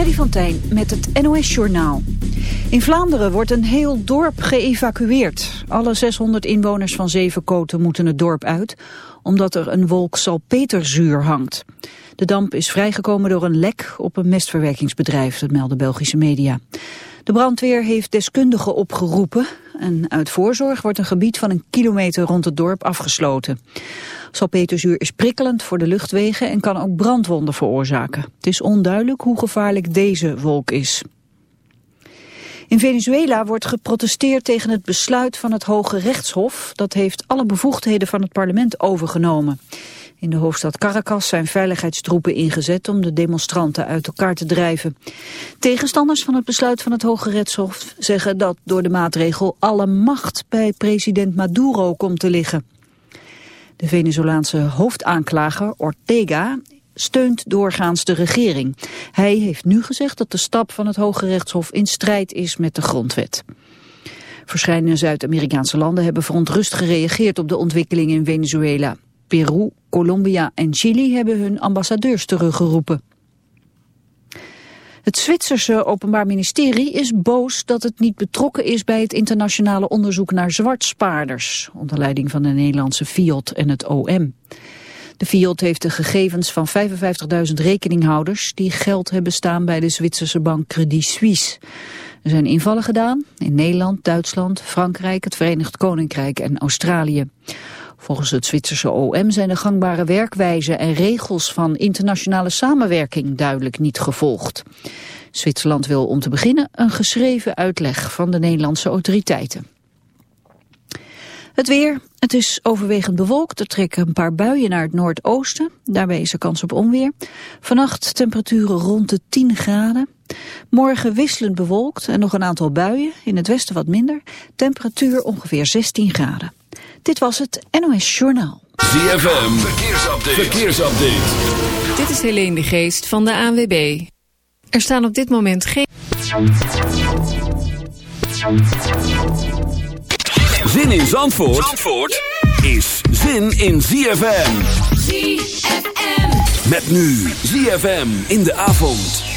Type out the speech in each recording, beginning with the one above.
Freddy van Tijn met het NOS-journaal. In Vlaanderen wordt een heel dorp geëvacueerd. Alle 600 inwoners van Zevenkoten moeten het dorp uit... omdat er een wolk salpeterzuur hangt. De damp is vrijgekomen door een lek op een mestverwerkingsbedrijf... dat melden Belgische media. De brandweer heeft deskundigen opgeroepen... en uit voorzorg wordt een gebied van een kilometer rond het dorp afgesloten. Salpeterzuur is prikkelend voor de luchtwegen en kan ook brandwonden veroorzaken. Het is onduidelijk hoe gevaarlijk deze wolk is. In Venezuela wordt geprotesteerd tegen het besluit van het Hoge Rechtshof. Dat heeft alle bevoegdheden van het parlement overgenomen. In de hoofdstad Caracas zijn veiligheidstroepen ingezet om de demonstranten uit elkaar te drijven. Tegenstanders van het besluit van het Hoge Rechtshof zeggen dat door de maatregel alle macht bij president Maduro komt te liggen. De Venezolaanse hoofdaanklager Ortega steunt doorgaans de regering. Hij heeft nu gezegd dat de stap van het Hoge Rechtshof in strijd is met de grondwet. Verschillende Zuid-Amerikaanse landen hebben verontrust gereageerd op de ontwikkeling in Venezuela. Peru, Colombia en Chili hebben hun ambassadeurs teruggeroepen. Het Zwitserse Openbaar Ministerie is boos dat het niet betrokken is bij het internationale onderzoek naar zwartspaarders, onder leiding van de Nederlandse FIOD en het OM. De FIOD heeft de gegevens van 55.000 rekeninghouders die geld hebben staan bij de Zwitserse bank Credit Suisse. Er zijn invallen gedaan in Nederland, Duitsland, Frankrijk, het Verenigd Koninkrijk en Australië. Volgens het Zwitserse OM zijn de gangbare werkwijzen en regels van internationale samenwerking duidelijk niet gevolgd. Zwitserland wil om te beginnen een geschreven uitleg van de Nederlandse autoriteiten. Het weer. Het is overwegend bewolkt. Er trekken een paar buien naar het noordoosten. Daarbij is er kans op onweer. Vannacht temperaturen rond de 10 graden. Morgen wisselend bewolkt en nog een aantal buien. In het westen wat minder. Temperatuur ongeveer 16 graden. Dit was het NOS Journaal. ZFM. Verkeersupdate. Verkeersupdate. Dit is Helene de Geest van de ANWB. Er staan op dit moment geen... Zin in Zandvoort, Zandvoort is zin in ZFM. ZFM. Met nu ZFM in de avond.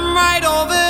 I'm right over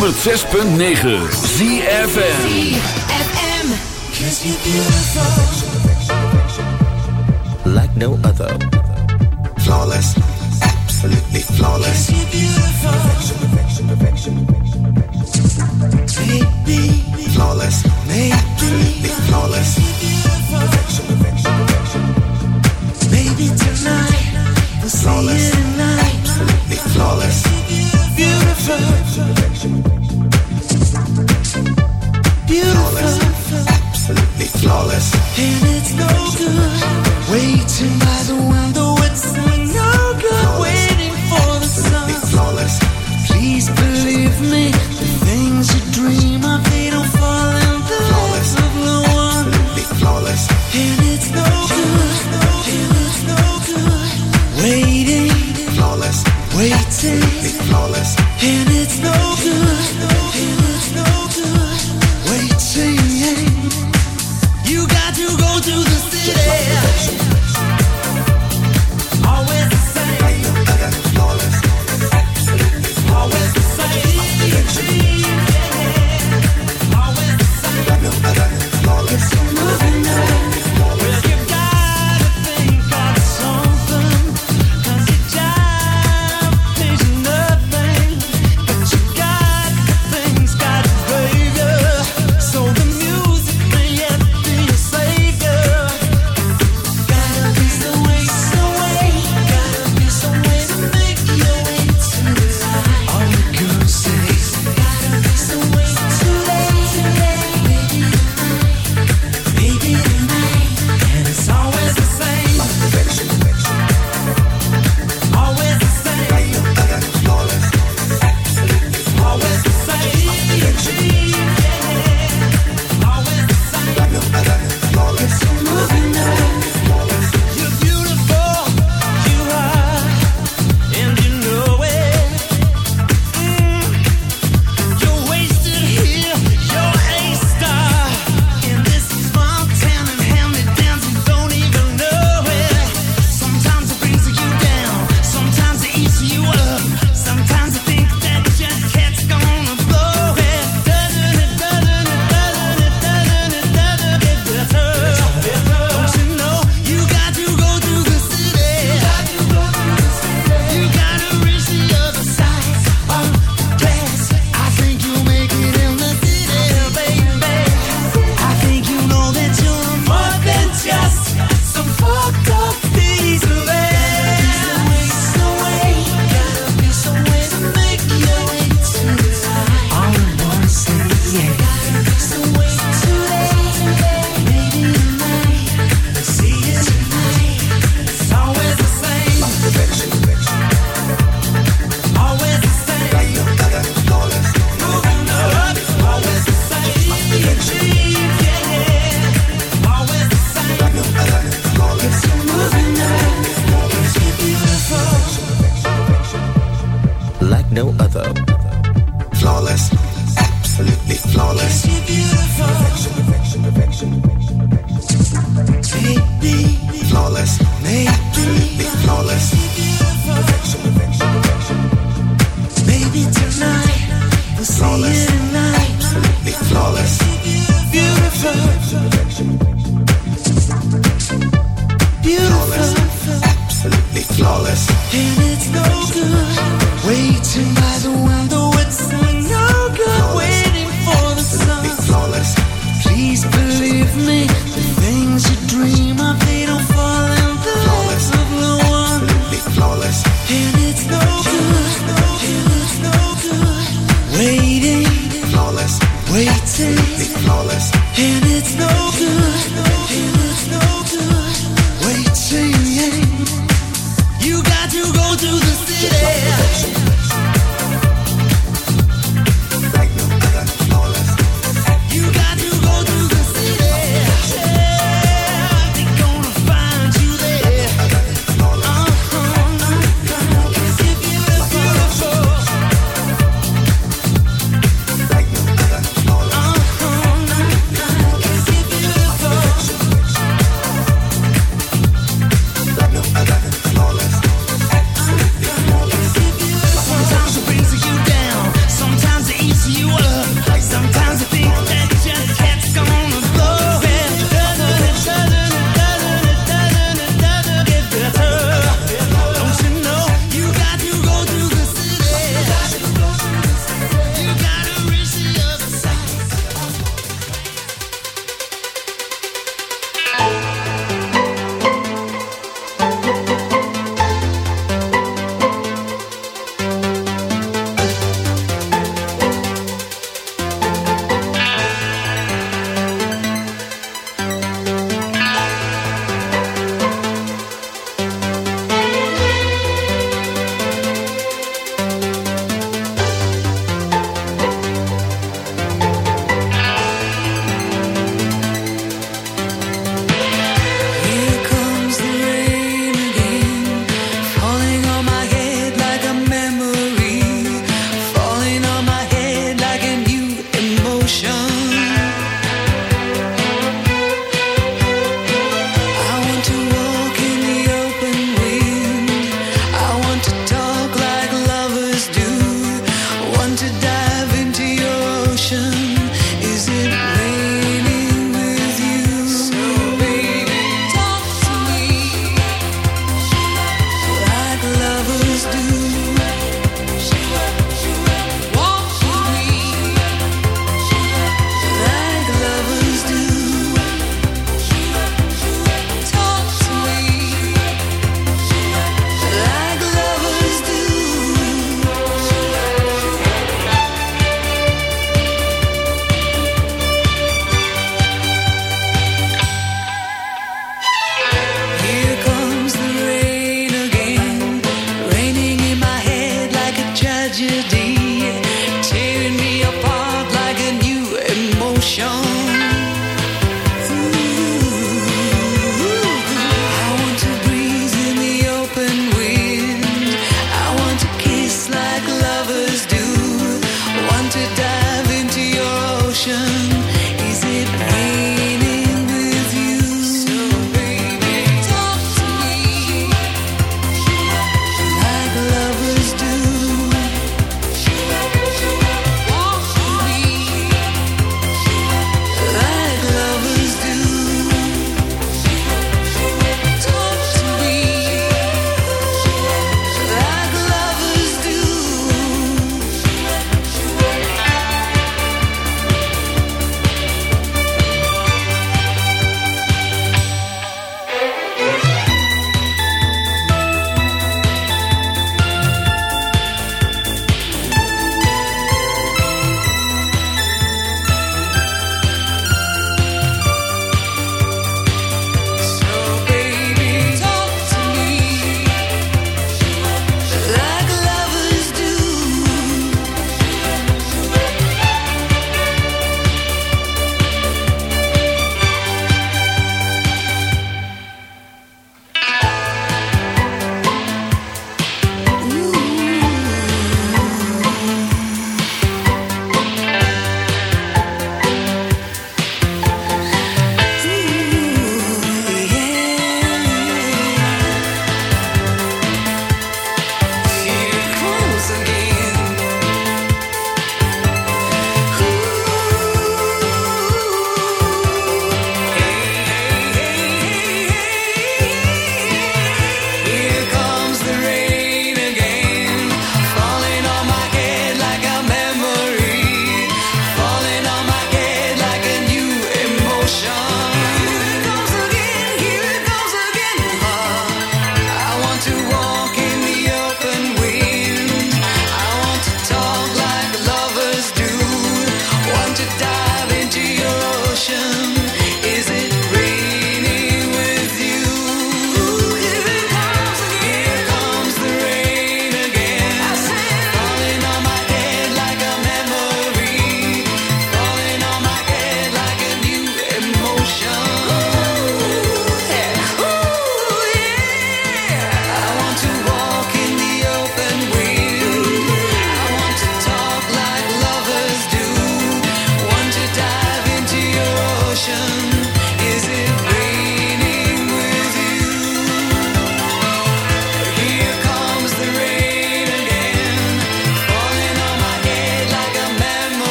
106.9 ZFM Cause you're beautiful. like no other. Flawless, absolutely flawless. You're beautiful. Baby, Flawless, absolutely flawless. Maybe tonight we'll see Flawless. it tonight. Absolutely flawless. Beautiful. Beautiful. absolutely flawless. And it's no good waiting by the window. It's no good waiting for the sun. Flawless. Please believe me, the things you dream of, they don't fall in the Flawless. of the one. Flawless. And it's no good, and it's no good waiting, Flawless, waiting. flawless.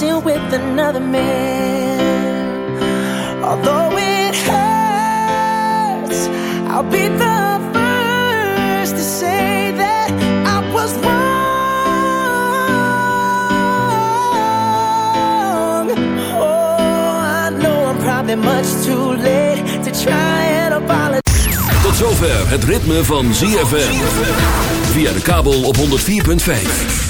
dancing with another man. Although it hurts, I'll be the first to say that I was wrong. Oh, I know I'm probably much too late to try and apologize. Tot zover het ritme van ZFM. Via de kabel op 104.5.